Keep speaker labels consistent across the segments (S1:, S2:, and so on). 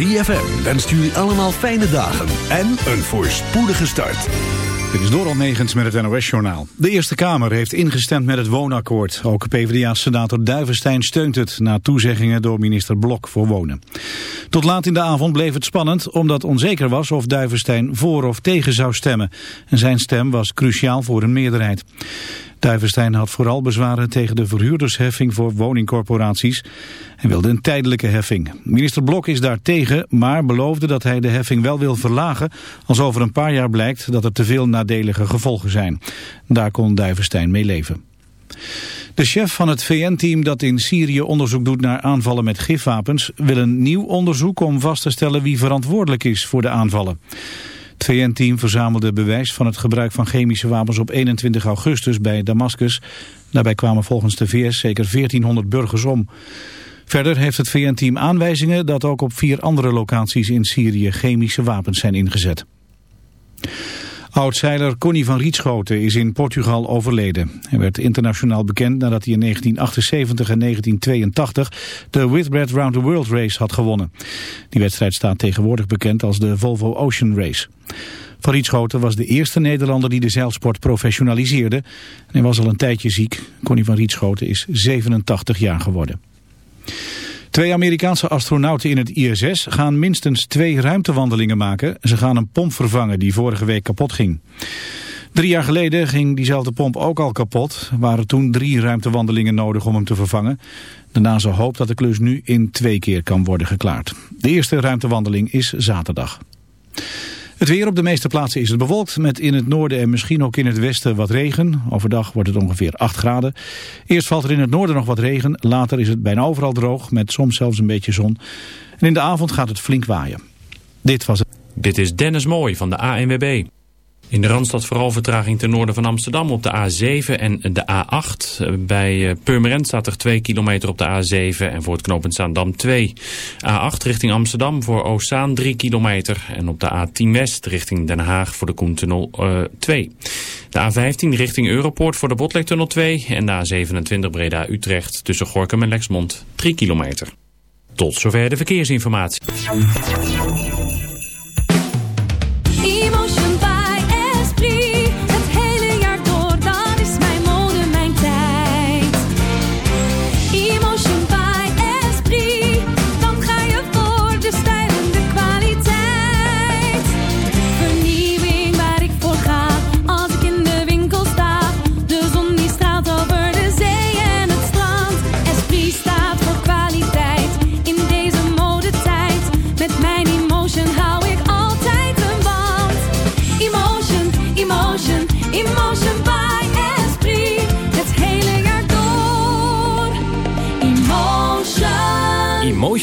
S1: ZFM wenst jullie allemaal fijne dagen en een voorspoedige start.
S2: Dit is Doral Negens met het NOS-journaal. De Eerste Kamer heeft ingestemd met het woonakkoord. Ook PvdA-senator Duivenstein steunt het... na toezeggingen door minister Blok voor Wonen. Tot laat in de avond bleef het spannend... omdat onzeker was of Duivenstein voor of tegen zou stemmen. En zijn stem was cruciaal voor een meerderheid. Duivenstein had vooral bezwaren tegen de verhuurdersheffing voor woningcorporaties en wilde een tijdelijke heffing. Minister Blok is daar tegen, maar beloofde dat hij de heffing wel wil verlagen als over een paar jaar blijkt dat er te veel nadelige gevolgen zijn. Daar kon Duivenstein mee leven. De chef van het VN-team dat in Syrië onderzoek doet naar aanvallen met gifwapens wil een nieuw onderzoek om vast te stellen wie verantwoordelijk is voor de aanvallen. Het VN-team verzamelde bewijs van het gebruik van chemische wapens op 21 augustus bij Damascus. Daarbij kwamen volgens de VS zeker 1400 burgers om. Verder heeft het VN-team aanwijzingen dat ook op vier andere locaties in Syrië chemische wapens zijn ingezet. Oud-zeiler Conny van Rietschoten is in Portugal overleden. Hij werd internationaal bekend nadat hij in 1978 en 1982 de Whitbread Round the World Race had gewonnen. Die wedstrijd staat tegenwoordig bekend als de Volvo Ocean Race. Van Rietschoten was de eerste Nederlander die de zeilsport professionaliseerde. En hij was al een tijdje ziek. Conny van Rietschoten is 87 jaar geworden. Twee Amerikaanse astronauten in het ISS gaan minstens twee ruimtewandelingen maken. Ze gaan een pomp vervangen die vorige week kapot ging. Drie jaar geleden ging diezelfde pomp ook al kapot. Er waren toen drie ruimtewandelingen nodig om hem te vervangen. De NASA hoopt dat de klus nu in twee keer kan worden geklaard. De eerste ruimtewandeling is zaterdag. Het weer op de meeste plaatsen is het bewolkt, met in het noorden en misschien ook in het westen wat regen. Overdag wordt het ongeveer 8 graden. Eerst valt er in het noorden nog wat regen, later is het bijna overal droog, met soms zelfs een beetje zon. En in de avond gaat het flink waaien. Dit was het.
S3: Dit is Dennis Mooij van de ANWB. In de Randstad vooral vertraging ten noorden van Amsterdam op de A7 en de A8. Bij eh, Purmerend staat er 2 kilometer op de A7 en voor het knooppunt Zaandam 2. A8 richting Amsterdam voor Oostzaan 3 kilometer. En op de A10 West richting Den Haag voor de Koentunnel uh, 2. De A15 richting Europoort voor de Botlektunnel 2. En de A27 Breda-Utrecht tussen Gorkum en Lexmond 3 kilometer. Tot zover de verkeersinformatie.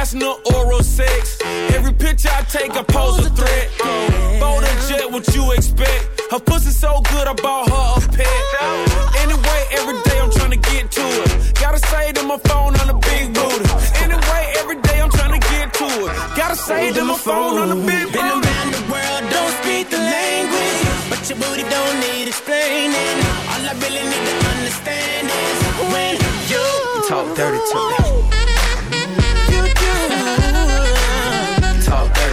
S4: International oral sex. Every picture I take, I pose a threat. Bold and jet, what you expect? Her pussy so good, I bought her a pet. Anyway, every day I'm trying to get to it. Gotta say to my phone on the big booty. Anyway, every day I'm trying to get to it. Gotta say to my phone on the big booty.
S5: Been around the world, don't speak the language. But your booty don't need explaining. All I really need to understand is when you, you talk dirty to me.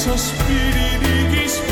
S6: Sospiri di chi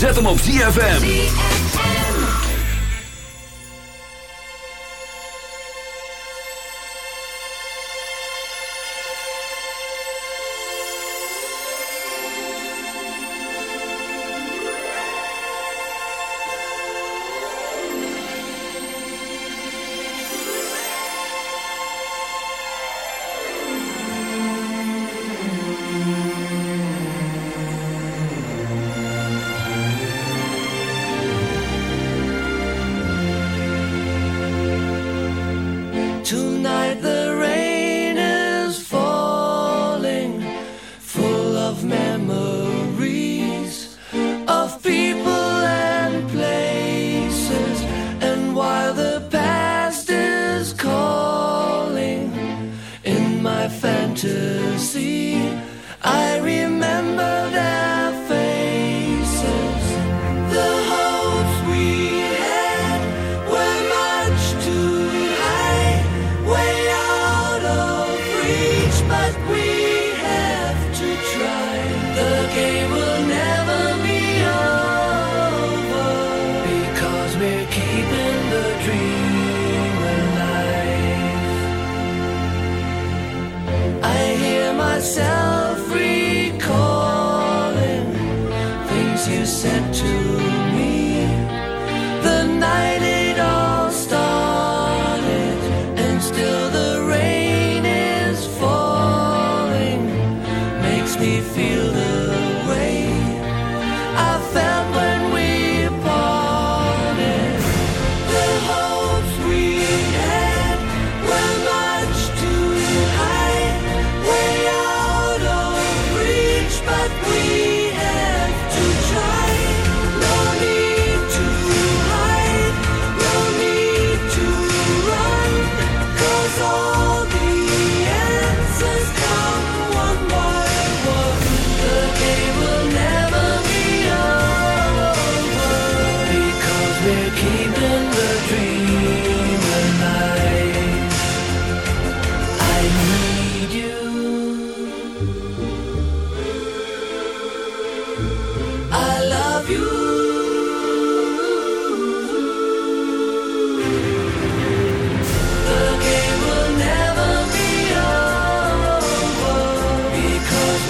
S7: zet hem op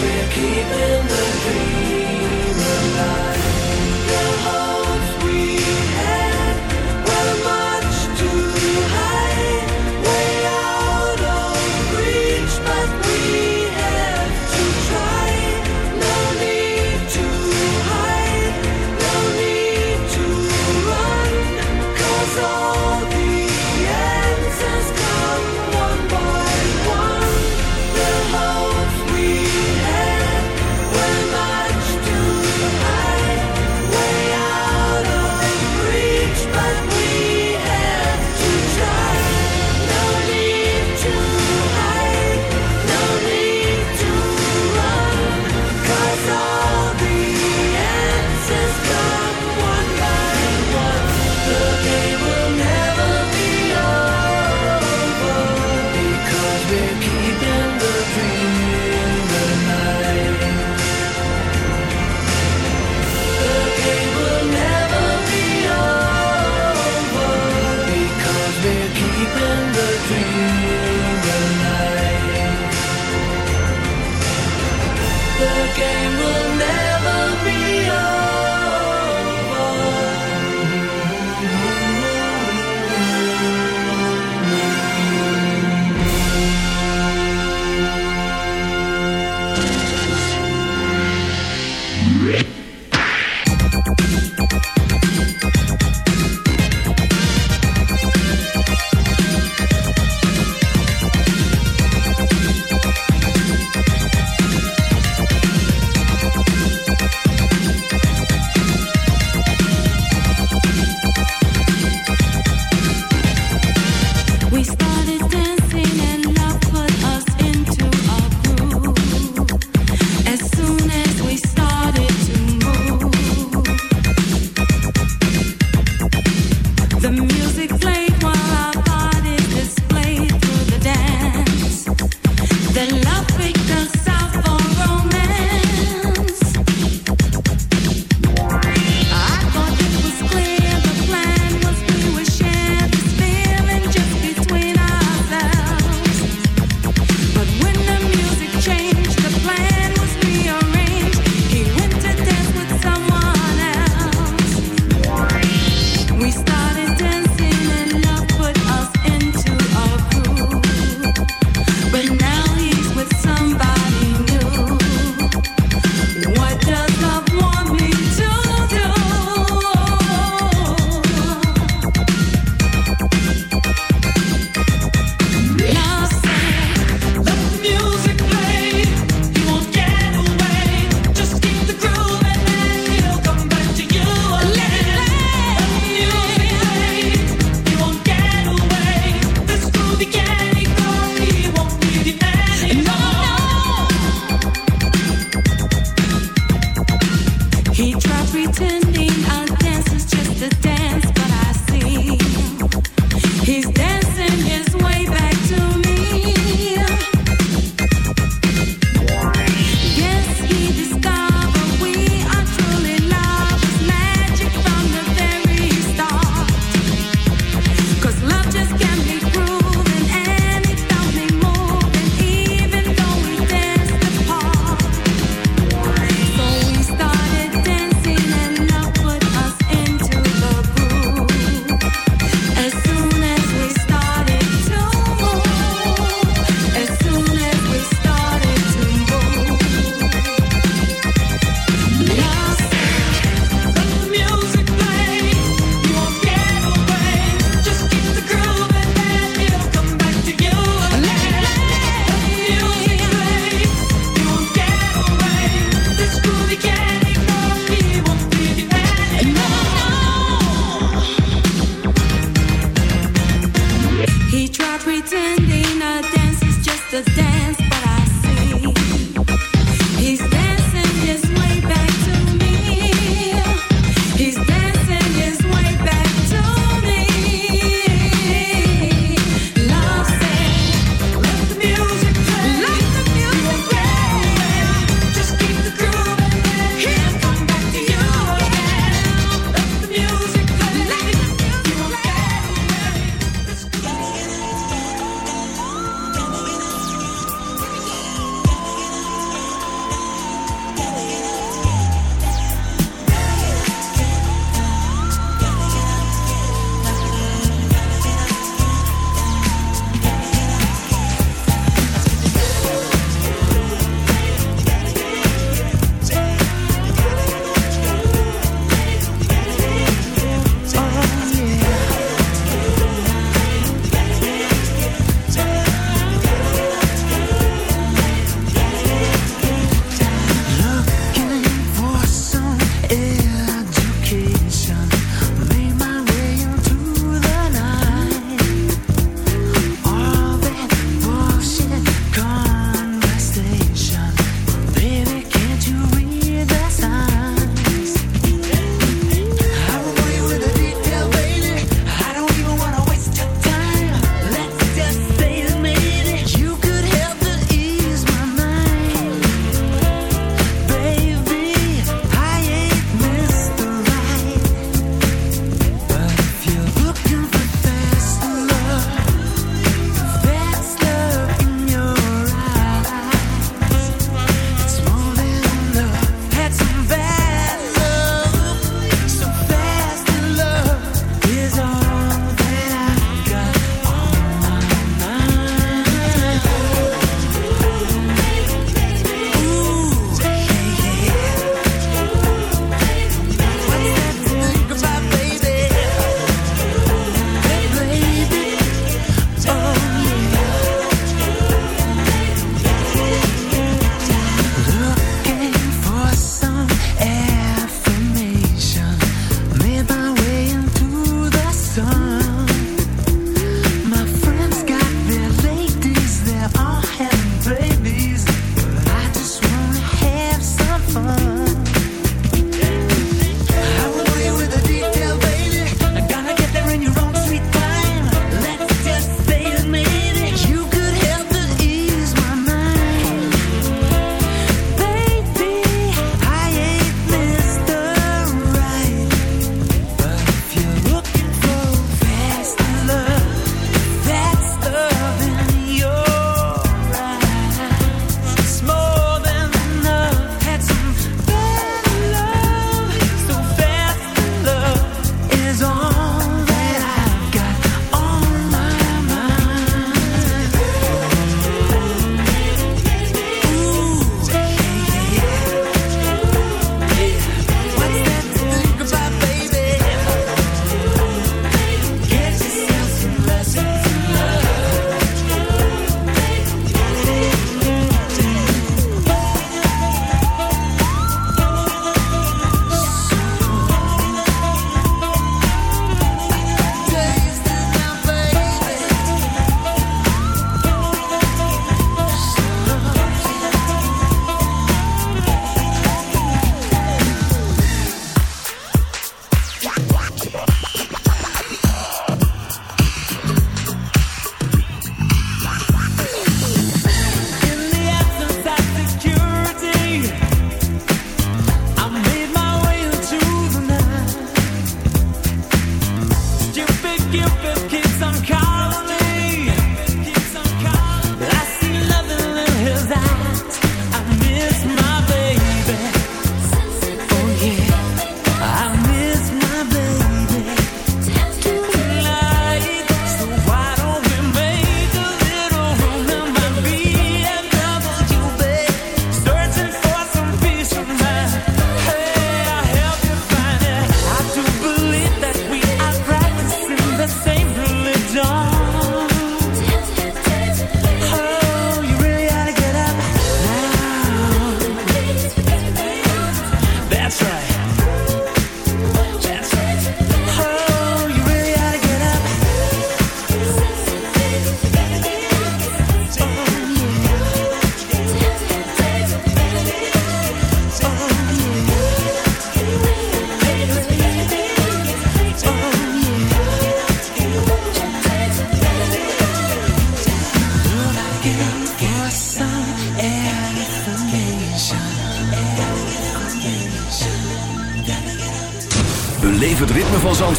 S8: We're keeping the dream.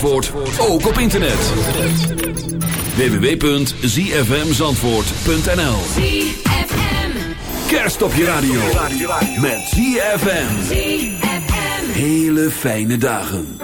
S1: Zandvoort ook op internet. www.zfmzandvoort.nl Kerst op je radio met ZFM. Hele fijne dagen.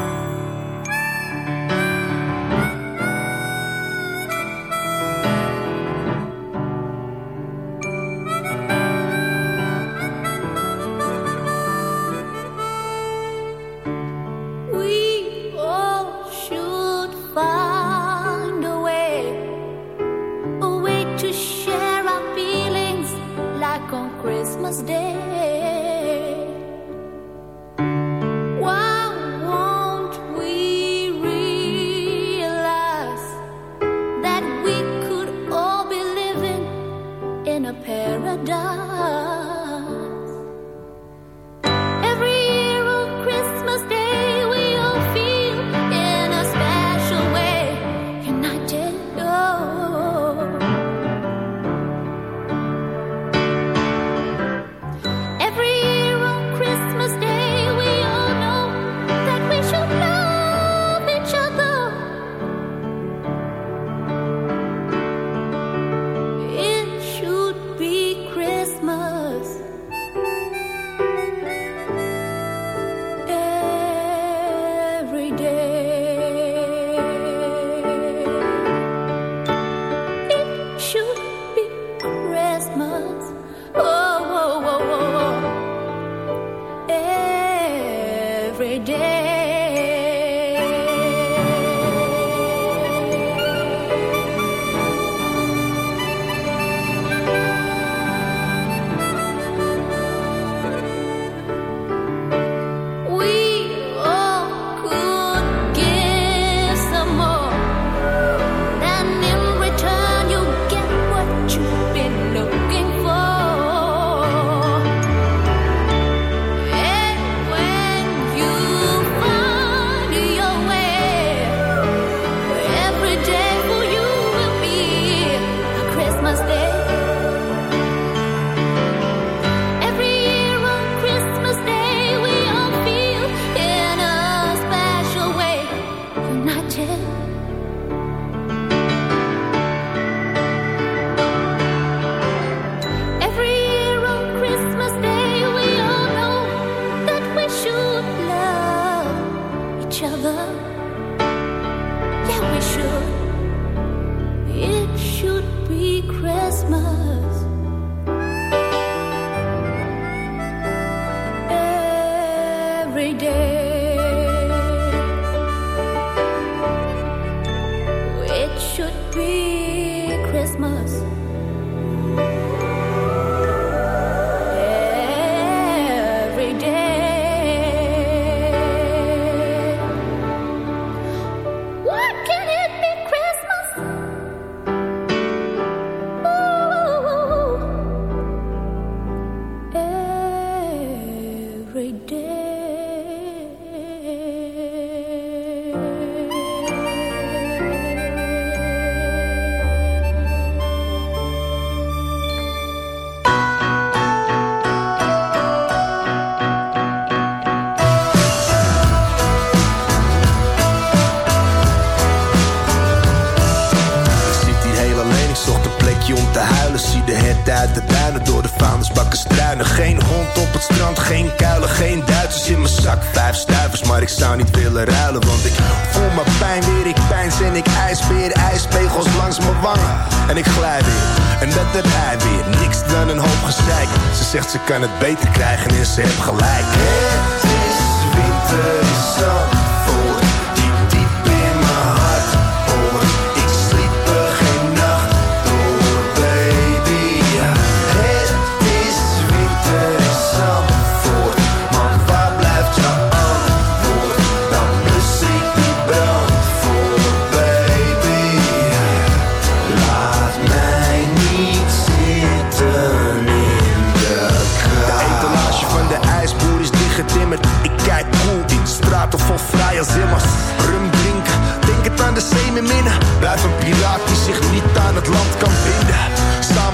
S9: Hij weer. Niks dan een hoop gezeik. Ze zegt ze kan het beter krijgen en ze heeft gelijk. Het is winter, zon.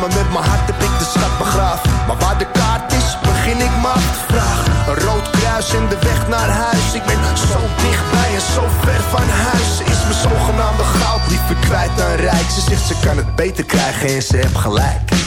S9: samen met mijn hart heb ik de stad begraven, Maar waar de kaart is, begin ik maar te vragen. Een rood kruis en de weg naar huis. Ik ben zo dichtbij en zo ver van huis. Ze is mijn zogenaamde goud liever kwijt dan rijk. Ze zegt ze kan het beter krijgen en ze heeft gelijk.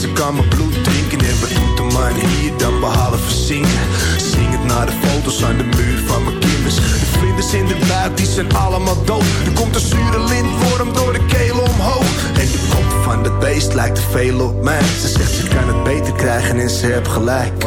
S9: Ze kan mijn bloed drinken. En wat doet de man hier dan behalve zingen? Zing het naar de foto's aan de muur van mijn kinders. De vlinders in de buik, die zijn allemaal dood. Er komt een zure lintworm door de keel omhoog. En de kop van het beest lijkt te veel op mij. Ze zegt ze kan het beter krijgen en ze heeft gelijk.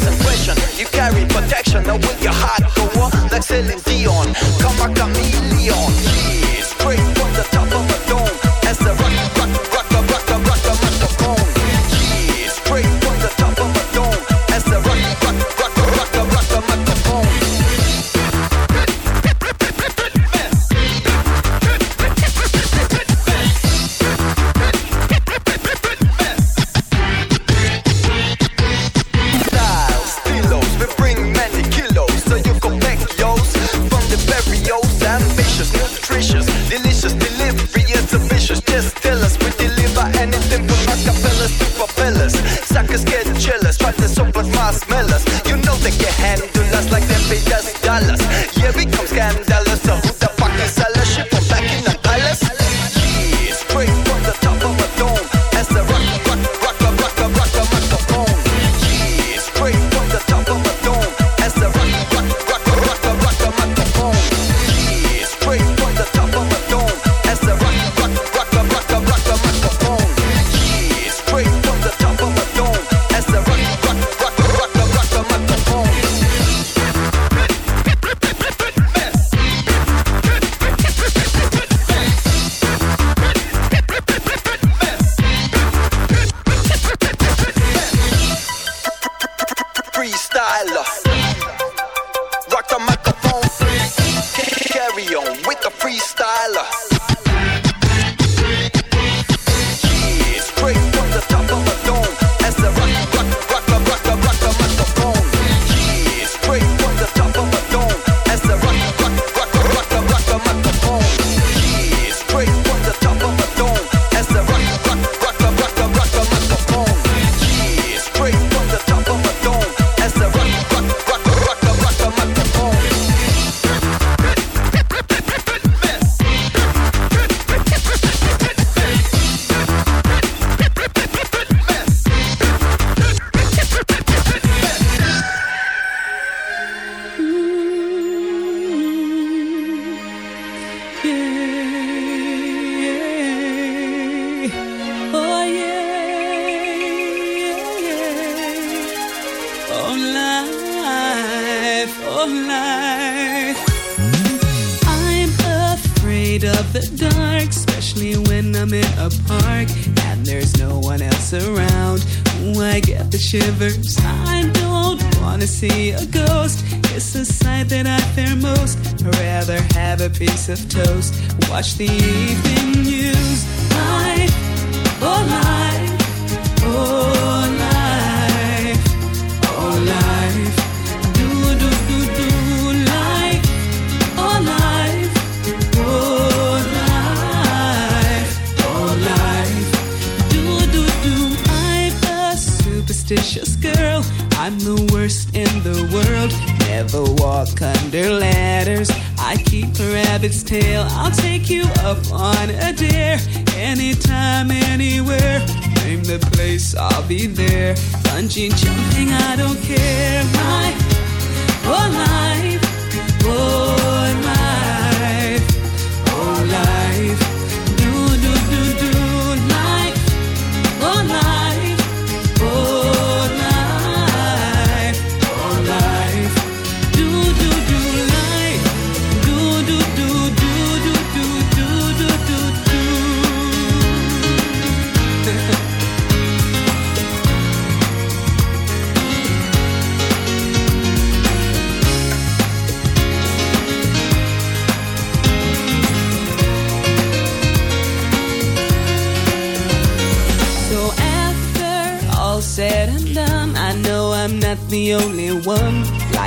S10: stress. You carry protection, now will your heart go on like Celine Dion? Come back,
S11: to me.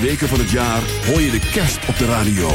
S7: Weken van het jaar hoor je de kerst op de radio.